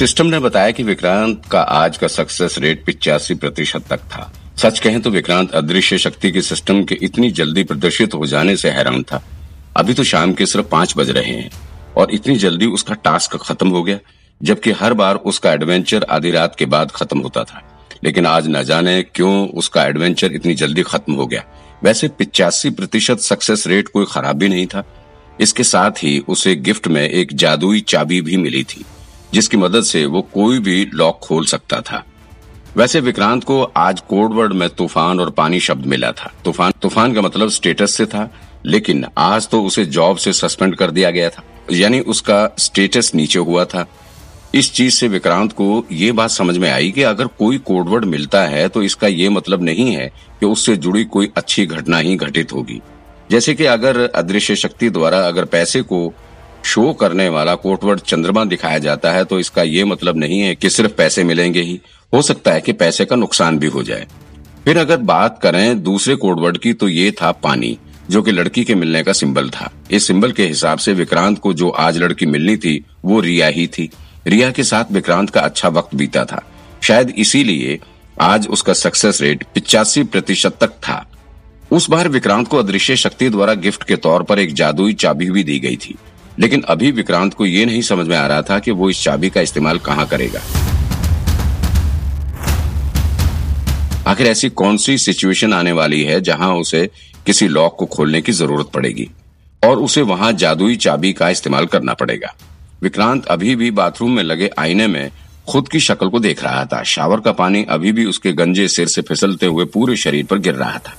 System ने बताया कि विक्रांत का आज का सक्सेस रेट पिचासी प्रतिशत तक था। सच कहें तो विक्रांत अदृश्य शक्ति के सिस्टम के इतनी जल्दी प्रदर्शित हो जाने से हैरान था। अभी तो शाम के सिर्फ़ पाँच बज रहे हैं और इतनी जल्दी उसका टास्क खत्म हो गया, जबकि हर बार उसका एडवेंचर आधी रात के बाद खत्म होता था। लेकिन आज न जाने क्यों उसका एडवेंचर इतनी जल्दी खत्म हो गया। वैसे पिचासी प्रतिशत सक्सेस रेट कोई खराब भी नहीं था। इसके साथ ही उसे गिफ्ट में एक जादुई चाबी भी मिली थी। जिसकी मदद से वो कोई भी लॉक खोल सकता था। वैसे विक्रांत को आज कोडवर्ड में तूफ़ान और पानी शब्द मिला था। तूफ़ान तूफ़ान का मतलब स्टेटस से था, लेकिन आज तो उसे जॉब से सस्पेंड कर दिया गया था। यानी उसका स्टेटस नीचे हुआ था। इस चीज़ से विक्रांत को ये बात समझ में आई कि अगर कोई कोडवर्ड मिलता है तो इसका ये मतलब नहीं है कि उससे जुड़ी कोई अच्छी घटना ही घटित होगी। जैसे कि अगर अदृश्य शक्ति द्वारा अगर पैसे को शो करने वाला कोटवर्ड चंद्रमा दिखाया जाता है तो इसका ये मतलब नहीं है कि सिर्फ़ पैसे मिलेंगे ही। हो सकता है कि पैसे का नुकसान भी हो जाए। फिर अगर बात करें दूसरे कोडवर्ड की तो ये था पानी, जो कि लड़की के मिलने का सिंबल था। इस सिंबल के हिसाब से विक्रांत को जो आज लड़की मिलनी थी, वो रिया ही थी। रिया के साथ विक्रांत का अच्छा वक्त बीता था। शायद इसीलिए आज उसका सक्सेस रेट पिचासी प्रतिशत तक था। उस बार विक्रांत को अदृश्य शक्ति द्वारा गिफ्ट के तौर पर एक जादुई चाबी भी दी गई थी। लेकिन अभी विक्रांत को ये नहीं समझ में आ रहा था कि वो इस चाबी का इस्तेमाल कहाँ करेगा। आखिर ऐसी कौन सी सिचुएशन आने वाली है जहाँ उसे किसी लॉक को खोलने की ज़रूरत पड़ेगी और उसे वहाँ जादुई चाबी का इस्तेमाल करना पड़ेगा। विक्रांत अभी भी बाथरूम में लगे आईने में खुद की शक्ल को देख रहा था। शावर का पानी अभी भी उसके गंजे सिर से फिसलते हुए पूरे शरीर पर गिर रहा था।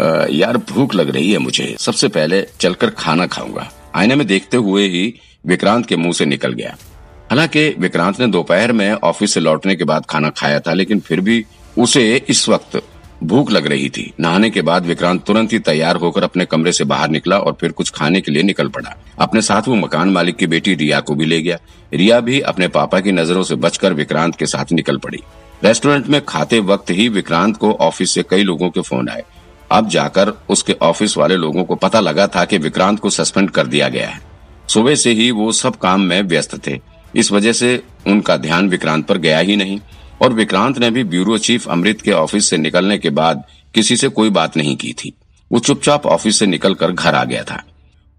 आ, यार भूख लग रही है मुझे। सबसे पहले चलकर खाना खाऊँगा। आईने में देखते हुए ही विक्रांत के मुँह से निकल गया। हालाँकि विक्रांत ने दोपहर में ऑफ़िस से लौटने के बाद खाना खाया था, लेकिन फिर भी उसे इस वक्त भूख लग रही थी। नहाने के बाद विक्रांत तुरंत ही तैयार होकर अपने कमरे से बाहर निकला और फिर कुछ खाने के लिए निकल पड़ा। अपने साथ वो मकान मालिक की बेटी रिया को भी ले गया। रिया भी अपने पापा की नज़रों से बचकर विक्रांत के साथ निकल पड़ी। रेस्टोरेंट में खाते वक्त ही विक्रांत को ऑफ़िस से कई लोगों के फ़ोन आए। अब जाकर उसके ऑफ़िस वाले लोगों को पता लगा था कि विक्रांत को सस्पेंड कर दिया गया है। सुबह से ही वो सब काम में व्यस्त थे। इस वजह से उनका ध्यान विक्रांत पर गया ही नहीं और विक्रांत ने भी ब्यूरो चीफ अमृत के ऑफ़िस से निकलने के बाद किसी से कोई बात नहीं की थी। वो चुपचाप ऑफ़िस से निकलकर घर आ गया था।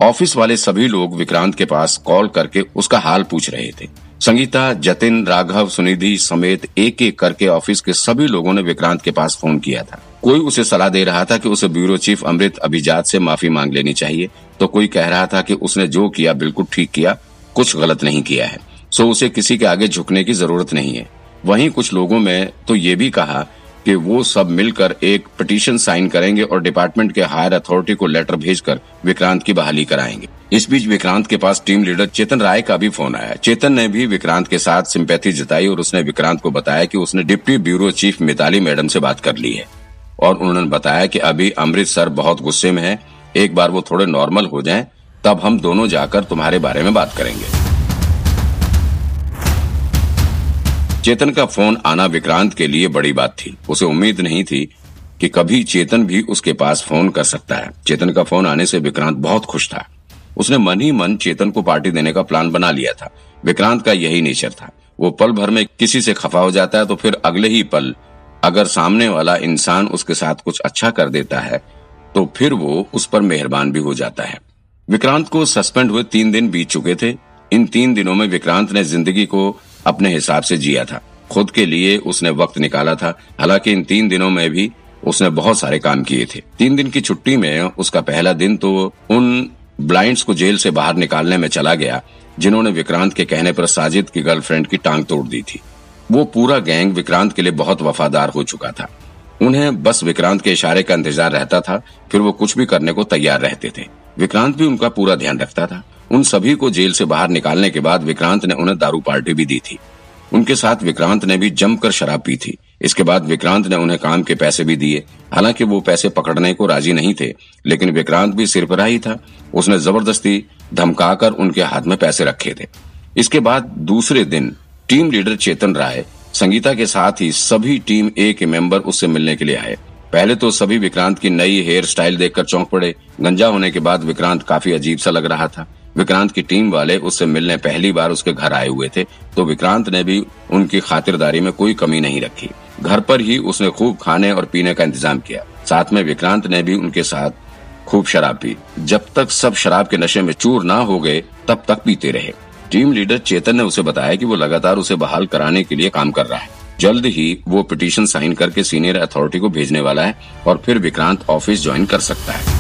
ऑफ़िस वाले सभी लोग विक्रांत के पास कॉल करके उसका हाल पूछ रहे थे। संगीता, जतिन, राघव, सुनिधि समेत एक एक करके ऑफ़िस के सभी लोगों ने विक्रांत के पास फ़ोन किया था। कोई उसे सलाह दे रहा था कि उसे ब्यूरो चीफ अमृत अभिजात से माफ़ी मांग लेनी चाहिए तो कोई कह रहा था कि उसने जो किया बिल्कुल ठीक किया, कुछ गलत नहीं किया है। सो उसे किसी के आगे झुकने की ज़रूरत नहीं है। वहीं कुछ लोगों में तो ये भी कहा कि वो सब मिलकर एक पिटीशन साइन करेंगे और डिपार्टमेंट के हायर अथॉरिटी को लेटर भेजकर विक्रांत की बहाली कराएँगे। इस बीच विक्रांत के पास टीम लीडर चेतन राय का भी फ़ोन आया। चेतन ने भी विक्रांत के साथ सिंपैथी जताई और उसने विक्रांत को बताया कि उसने deputy bureau chief Mitali madam से बात कर ली है। और उन्होंने बताया कि अभी अमृतसर बहुत गुस्से में है। एक बार वो थोड़े नॉर्मल हो जाएँ, तब हम दोनों जाकर तुम्हारे बारे में बात करेंगे। चेतन का फ़ोन आना विक्रांत के लिए बड़ी बात थी। उसे उम्मीद नहीं थी कि कभी चेतन भी उसके पास फ़ोन कर सकता है। चेतन का फ़ोन आने से विक्रांत बहुत खुश था। उसने मन ही मन चेतन को पार्टी देने का प्लान बना लिया था। विक्रांत का यही नेचर था। वो पल भर में किसी से खफा हो जाता है तो फिर अगले ही पल अगर सामने वाला इंसान उसके साथ कुछ अच्छा कर देता है तो फिर वो उस पर मेहरबान भी हो जाता है। विक्रांत को सस्पेंड हुए तीन दिन बीत चुके थे। इन तीन दिनों में विक्रांत ने ज़िंदगी को अपने हिसाब से जिया था। खुद के लिए उसने वक्त निकाला था। हालाँकि इन तीन दिनों में भी उसने बहुत सारे काम किए थे। तीन दिन की छुट्टी में उसका पहला दिन तो उन ब्लाइंड्स को जेल से बाहर निकालने में चला गया, जिन्होंने विक्रांत के कहने पर साजिद की गर्लफ्रेंड की टांग तोड़ दी थी। वो पूरा गैंग विक्रांत के लिए बहुत वफादार हो चुका था। उन्हें बस विक्रांत के इशारे का इंतज़ार रहता था, फिर वो कुछ भी करने को तैयार रहते थे। विक्रांत भी उनका पूरा ध्यान रखता था। उन सभी को जेल से बाहर निकालने के बाद विक्रांत ने उन्हें दारू पार्टी भी दी थी। उनके साथ विक्रांत ने भी जमकर शराब पी थी। इसके बाद विक्रांत ने उन्हें काम के पैसे भी दिए। हालाँकि वो पैसे पकड़ने को राज़ी नहीं थे, लेकिन विक्रांत भी सिर पर ही था। उसने ज़बरदस्ती धमकाकर उनके हाथ में पैसे रखे थे। इसके बाद दूसरे दिन टीम लीडर चेतन राय संगीता के साथ ही सभी टीम ए के मेंबर उससे मिलने के लिए आए। पहले तो सभी विक्रांत की नई हेयर स्टाइल देखकर चौंक पड़े। गंजा होने के बाद विक्रांत काफ़ी अजीब सा लग रहा था। विक्रांत की टीम वाले उससे मिलने पहली बार उसके घर आए हुए थे तो विक्रांत ने भी उनकी खातिरदारी में कोई कमी नहीं रखी। घर पर ही उसने खूब खाने और पीने का इंतज़ाम किया। साथ में विक्रांत ने भी उनके साथ खूब शराब पी। जब तक सब शराब के नशे में चूर ना हो गए, तब तक पीते रहे। टीम लीडर चेतन ने उसे बताया कि वो लगातार उसे बहाल कराने के लिए काम कर रहा है। जल्द ही वो पिटीशन साइन करके सीनियर अथॉरिटी को भेजने वाला है और फिर विक्रांत ऑफ़िस ज्वाइन कर सकता है।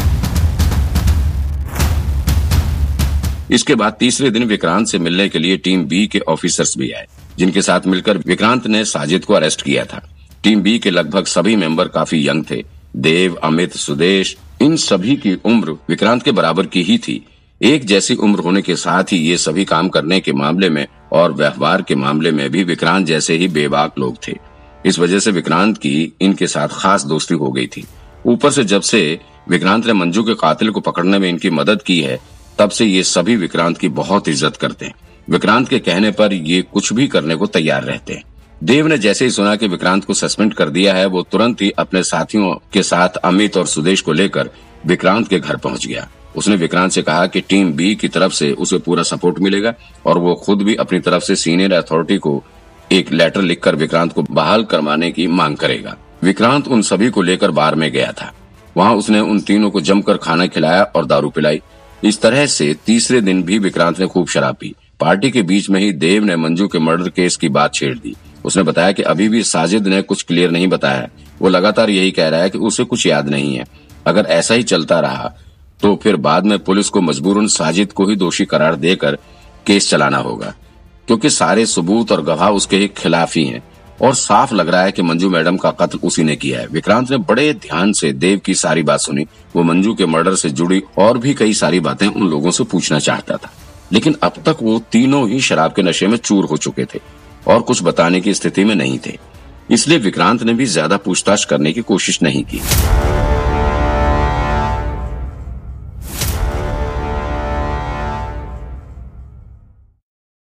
इसके बाद तीसरे दिन विक्रांत से मिलने के लिए टीम बी के ऑफिसर्स भी आए, जिनके साथ मिलकर विक्रांत ने साजिद को अरेस्ट किया था। टीम बी के लगभग सभी मेंबर काफ़ी यंग थे। देव, अमित, सुदेश, इन सभी की उम्र विक्रांत के बराबर की ही थी। एक जैसी उम्र होने के साथ ही ये सभी काम करने के मामले में और व्यवहार के मामले में भी विक्रांत जैसे ही बेबाक लोग थे। इस वजह से विक्रांत की इनके साथ खास दोस्ती हो गई थी। ऊपर से जब से विक्रांत ने मंजू के कातिल को पकड़ने में इनकी मदद की है, तब से ये सभी विक्रांत की बहुत इज़्ज़त करते हैं। विक्रांत के कहने पर ये कुछ भी करने को तैयार रहते हैं। देव ने जैसे ही सुना कि विक्रांत को सस्पेंड कर दिया है, वो तुरंत ही अपने साथियों के साथ अमित और सुदेश को लेकर विक्रांत के घर पहुँच गया। उसने विक्रांत से कहा कि टीम बी की तरफ़ से उसे पूरा सपोर्ट मिलेगा और वो खुद भी अपनी तरफ़ से सीनियर अथॉरिटी को एक लेटर लिखकर विक्रांत को बहाल करवाने की मांग करेगा। विक्रांत उन सभी को लेकर बार में गया था। वहाँ उसने उन तीनों को जमकर खाना खिलाया और दारू पिलाई। इस तरह से तीसरे दिन भी विक्रांत ने खूब शराब पी। पार्टी के बीच में ही देव ने मंजू के मर्डर केस की बात छेड़ दी। उसने बताया कि अभी भी साजिद ने कुछ क्लियर नहीं बताया। वो लगातार यही कह रहा है कि उसे कुछ याद नहीं है। अगर ऐसा ही चलता रहा तो फिर बाद में पुलिस को मजबूरन साजिद को ही दोषी करार देकर केस चलाना होगा, क्योंकि सारे सबूत और गवाह उसके ही खिलाफ ही हैं। और साफ़ लग रहा है कि मंजू मैडम का कत्ल उसी ने किया है। विक्रांत ने बड़े ध्यान से देव की सारी बात सुनी। वो मंजू के मर्डर से जुड़ी और भी कई सारी बातें उन लोगों से पूछना चाहता था। लेकिन अब तक वो तीनों ही शराब के नशे में चूर हो चुके थे और कुछ बताने की स्थिति में नहीं थे। इसलिए विक्रांत ने भी ज़्यादा पूछताछ करने की कोशिश नहीं की।